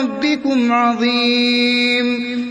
ربكم عظيم.